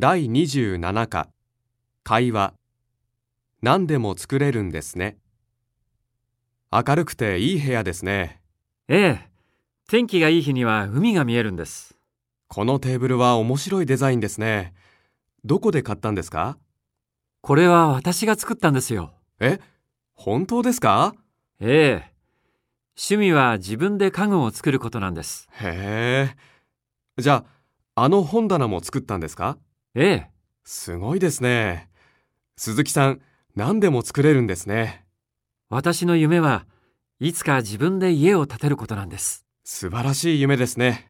第27課会話何でも作れるんですね明るくていい部屋ですねええ。天気がいい日には海が見えるんです。このテーブルは面白いデザインですねどこで買ったんですか？これは私が作ったんですよ。え？本当ですか？ええ。趣味は自分で家具を作ることなんです。へえじゃああの本棚も作ったんですか？ええ。すごいですね鈴木さん何でも作れるんですね私の夢はいつか自分で家を建てることなんです。素晴らしい夢ですね